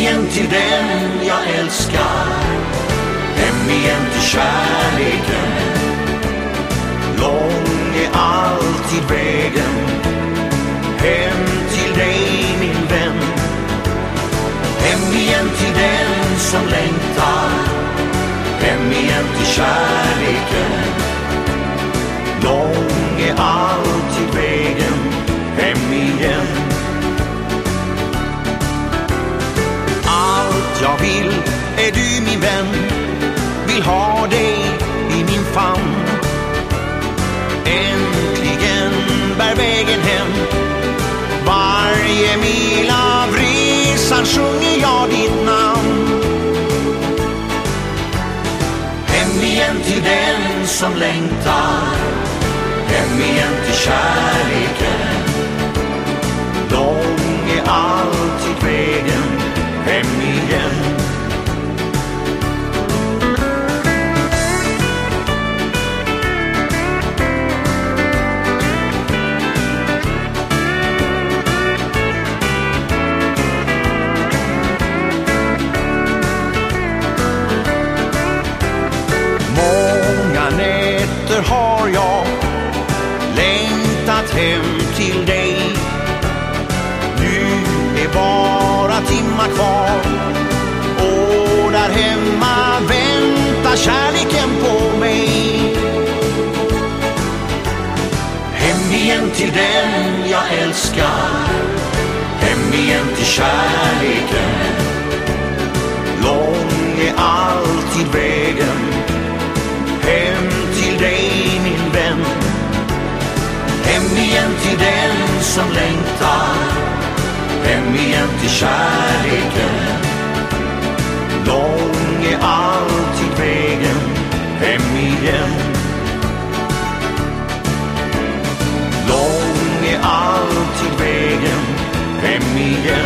igen till den jag älskar. Hem igen till kärleken. Lång är alltid vägen. Hem till dig min vän. Hem igen till den som längtar. Hem igen till kärleken. Lång är alltid vägen hem igen. Hem till den som längtar, hem igen till kärleken. De är alltid med. Därför har jag längtat hem till dig. Nu är bara timmar kvar och där hemma väntar kärleken på mig. Hem igen till den jag älskar, hem igen till kärleken. Hem igen till den som längtar. Hem igen till kärleken. Lång är alltid vägen. Hem igen. Lång är alltid vägen. Hem igen.